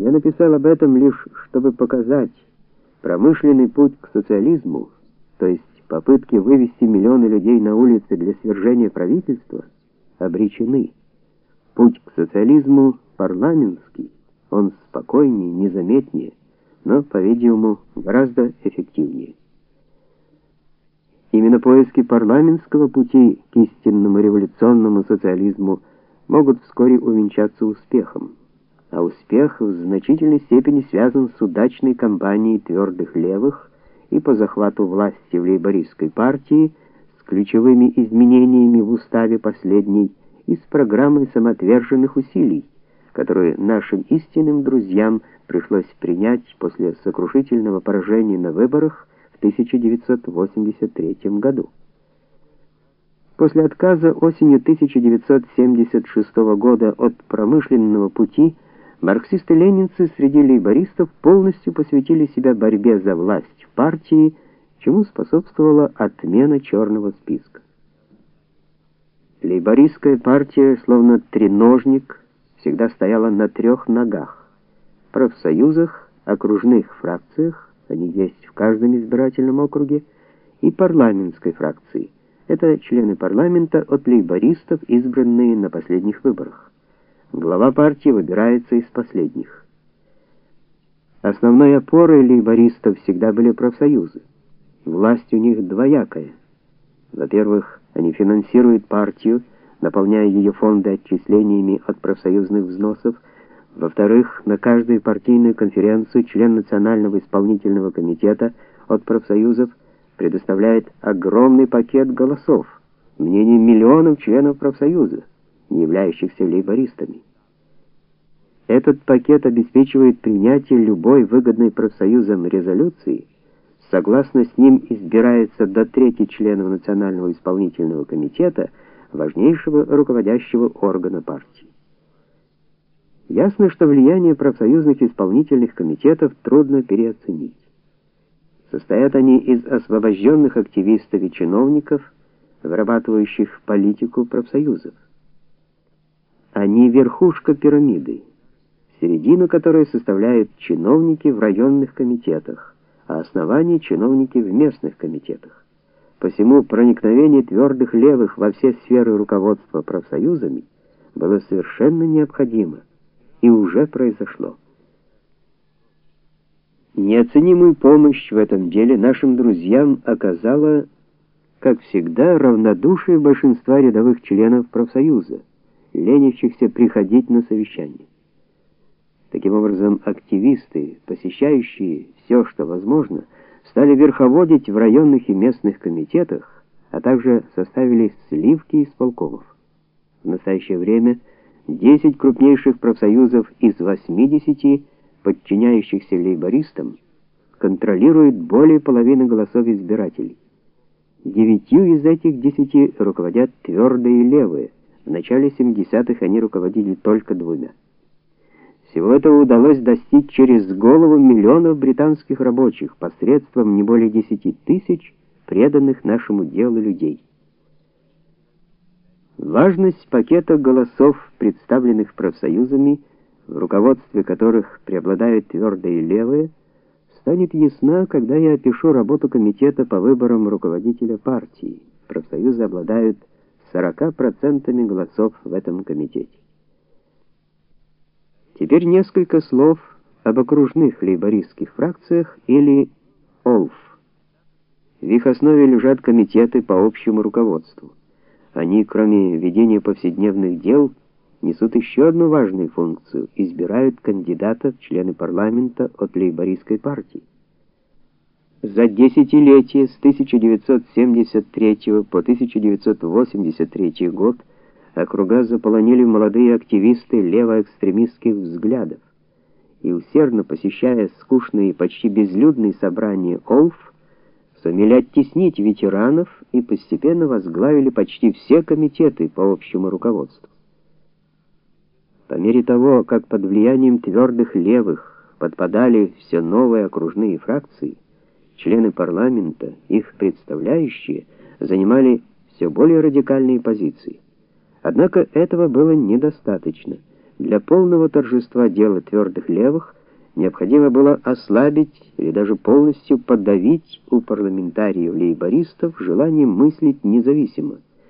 Я написал об этом лишь, чтобы показать, промышленный путь к социализму, то есть попытки вывести миллионы людей на улицы для свержения правительства, обречены. Путь к социализму парламентский, он спокойнее, незаметнее, но, по-видимому, гораздо эффективнее. Именно поиски парламентского пути к истинному революционному социализму могут вскоре увенчаться успехом а успех в значительной степени связан с удачной кампанией твердых левых и по захвату власти в лейбористской партии с ключевыми изменениями в уставе последней и с программой самоотверженных усилий, которые нашим истинным друзьям пришлось принять после сокрушительного поражения на выборах в 1983 году. После отказа осенью 1976 года от промышленного пути Марксисты-ленинцы среди лейбористов полностью посвятили себя борьбе за власть в партии, чему способствовала отмена черного списка. Лейбористская партия, словно треножник, всегда стояла на трех ногах: профсоюзах, окружных фракциях, они есть в каждом избирательном округе, и парламентской фракции. Это члены парламента от лейбористов, избранные на последних выборах. Глава партии выбирается из последних. Основной опорой лейбористов всегда были профсоюзы. Власть у них двоякая. Во-первых, они финансируют партию, наполняя ее фонды отчислениями от профсоюзных взносов. Во-вторых, на каждую партийную конференцию член Национального исполнительного комитета от профсоюзов предоставляет огромный пакет голосов, мнение миллионов членов профсоюза не являющихся лейбористами. Этот пакет обеспечивает принятие любой выгодной профсоюзам резолюции, согласно с ним избирается до трети членов Национального исполнительного комитета, важнейшего руководящего органа партии. Ясно, что влияние профсоюзных исполнительных комитетов трудно переоценить. Состоят они из освобожденных активистов и чиновников, вырабатывающих политику профсоюзов. Они верхушка пирамиды, середину которой составляют чиновники в районных комитетах, а основание чиновники в местных комитетах. Посему проникновение твердых левых во все сферы руководства профсоюзами было совершенно необходимо и уже произошло. Неоценимую помощь в этом деле нашим друзьям оказала, как всегда, равнодушие большинства рядовых членов профсоюза ленившихся приходить на совещания. Таким образом, активисты, посещающие все, что возможно, стали верховодить в районных и местных комитетах, а также составили сливки исполкомов. В настоящее время 10 крупнейших профсоюзов из 80, подчиняющихся лейбористам, контролируют более половины голосов избирателей. Девятью из этих десяти руководят твердые левые – в начале 70-х они руководили только двумя. Всего этого удалось достичь через голову миллионов британских рабочих посредством не более 10 тысяч преданных нашему делу людей. Важность пакета голосов, представленных профсоюзами, в руководстве которых преобладают твердые левые, станет ясна, когда я опишу работу комитета по выборам руководителя партии. Профсоюзы обладают 40% голосов в этом комитете. Теперь несколько слов об окружных лейбористских фракциях или ОЛФ. В их основе лежат комитеты по общему руководству. Они, кроме ведения повседневных дел, несут еще одну важную функцию избирают кандидатов в члены парламента от лейбористской партии. За десятилетие с 1973 по 1983 год округа заполонили молодые активисты левоэкстремистских взглядов. И усердно посещая скучные, почти безлюдные собрания ОЛФ, сумели оттеснить ветеранов и постепенно возглавили почти все комитеты по общему руководству. По мере того, как под влиянием твердых левых подпадали все новые окружные фракции, члены парламента, их представляющие, занимали все более радикальные позиции. Однако этого было недостаточно. Для полного торжества дела твердых левых необходимо было ослабить или даже полностью подавить у парламентариев-лейбористов желание мыслить независимо.